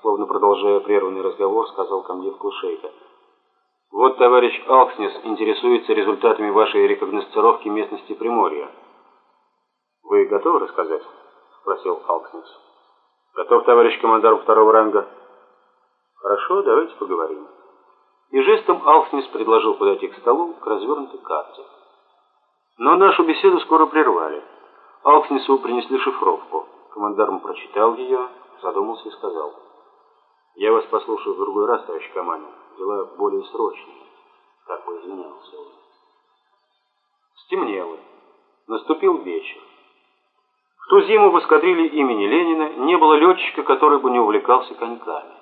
словно продолжая прерванный разговор, сказал комдив Клушейка. «Вот товарищ Алкснес интересуется результатами вашей рекогносцировки местности Приморья». «Вы готовы рассказать?» — спросил Алкснес. «Готов, товарищ командар второго ранга». «Хорошо, давайте поговорим». И жестом Алкснес предложил подойти к столу к развернутой карте. Но нашу беседу скоро прервали. Алкснесу принесли шифровку. Командарм прочитал ее, задумался и сказал. «Я вас послушаю в другой раз, товарищ Каманин. Дела более срочные». Как бы извинялся он. Стемнело. Наступил вечер. В ту зиму в эскадрилье имени Ленина не было летчика, который бы не увлекался коньками.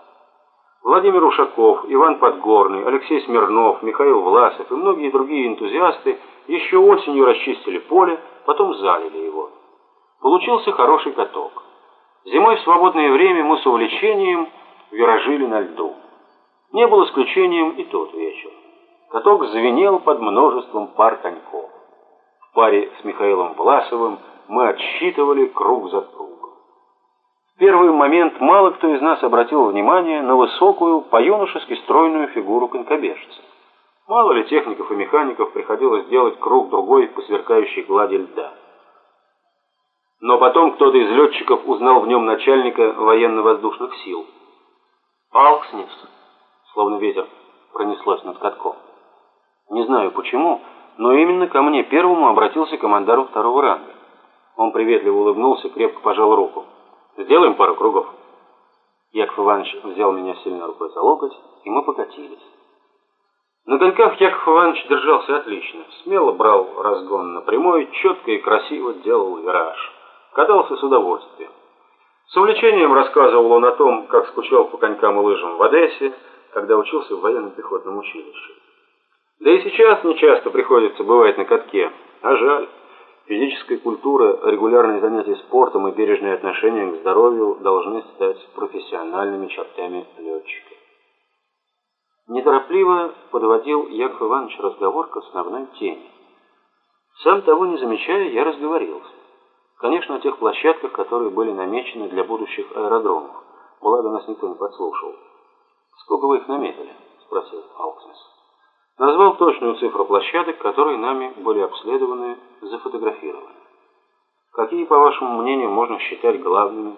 Владимир Ушаков, Иван Подгорный, Алексей Смирнов, Михаил Власов и многие другие энтузиасты еще осенью расчистили поле, потом залили его. Получился хороший каток. Зимой в свободное время мы с увлечением виражили на льду. Не был исключением и тот вечер. Каток звенел под множеством пар коньков. В паре с Михаилом Власовым мы отсчитывали круг за кругом. В первый момент мало кто из нас обратил внимание на высокую, по-юношески стройную фигуру конькобежца. Мало ли техников и механиков приходилось делать круг-другой по сверкающей глади льда. Но потом кто-то из летчиков узнал в нем начальника военно-воздушных сил. «Алкснес!» Словно ветер пронеслось над катком. Не знаю почему, но именно ко мне первому обратился командару второго ранга. Он приветливо улыбнулся, крепко пожал руку. «Сделаем пару кругов». Яков Иванович взял меня сильно рукой за локоть, и мы покатились. На коньках Яков Иванович держался отлично. Смело брал разгон на прямой, четко и красиво делал вираж. Катался с удовольствием. С увлечением рассказывал он о том, как скучал по конькам и лыжам в Одессе, когда учился в военном пехотном училище. Да и сейчас нечасто приходится бывать на катке, а жаль. Физическая культура, регулярные занятия спортом и бережное отношение к здоровью должны стать профессиональными чертами летчика. Неторопливо подводил Яков Иванович разговор к основной теме. Сам того не замечая, я разговорился. Конечно, о тех площадках, которые были намечены для будущих аэродромов. Благо, нас никто не подслушал. «Сколько вы их наметили?» – спросил Алкснес. Назвал точную цифру площадок, которые нами были обследованы, зафотографированы. Какие, по вашему мнению, можно считать главными?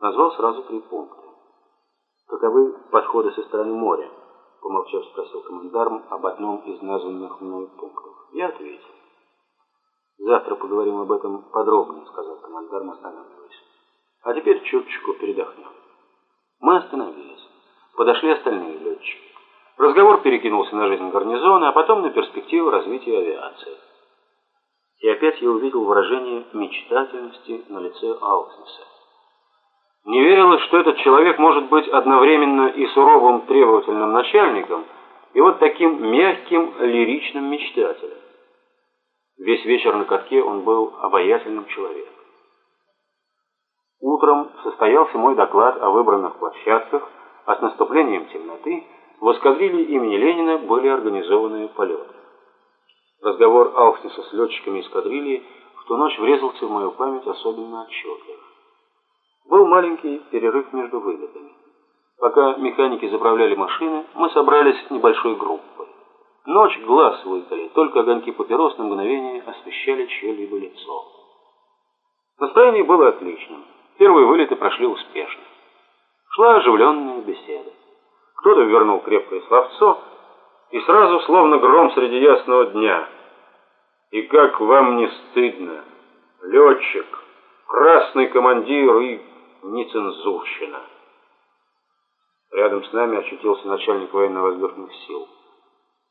Назвал сразу три пункта. Каковы подходы со стороны моря? Помолчав, спросил командарм об одном из названных мной пунктов. Я ответил. «Завтра поговорим об этом подробнее», — сказал командарм, останавливаясь. «А теперь чуточку передохнем». Мы остановились. Подошли остальные летчики. Разговор перекинулся на жизнь гарнизона, а потом на перспективу развития авиации. И опять я увидел выражение мечтательности на лице Алкснеса. Не верилось, что этот человек может быть одновременно и суровым требовательным начальником, и вот таким мягким лиричным мечтателем. Весь вечер на катке он был обаятельным человеком. Утром состоялся мой доклад о выбранных площадках, а с наступлением темноты в эскадрилье имени Ленина были организованы полеты. Разговор Алкснеса с летчиками эскадрильи в ту ночь врезался в мою память особенно отчетливо. Был маленький перерыв между вылетами. Пока механики заправляли машины, мы собрались небольшой группой. Ночь глаз выколи, только огоньки папирос на мгновение освещали чье-либо лицо. Настроение было отличным. Первые вылеты прошли успешно. Шла оживленная беседа. Кто-то вернул крепкое словцо, и сразу, словно гром среди ясного дня. И как вам не стыдно, летчик, красный командир и нецензурщина. Рядом с нами очутился начальник военно-воздушных сил.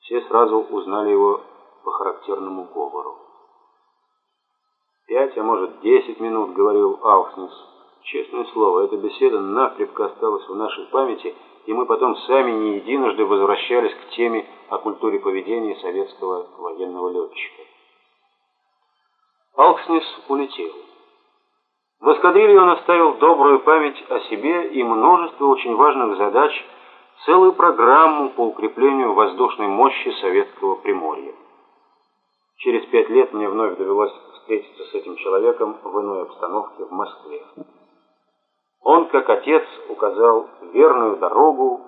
Все сразу узнали его по характерному говору. «Пять, а может, десять минут», — говорил Аухнис. Честное слово, эта беседа накрепко осталась в нашей памяти, и мы потом сами не единожды возвращались к теме о культуре поведения советского военного летчика. Алкснис улетел. В эскадрилье он оставил добрую память о себе и множество очень важных задач, целую программу по укреплению воздушной мощи советского Приморья. Через пять лет мне вновь довелось встретиться с этим человеком в иной обстановке в Москве. Он, как отец, указал верную дорогу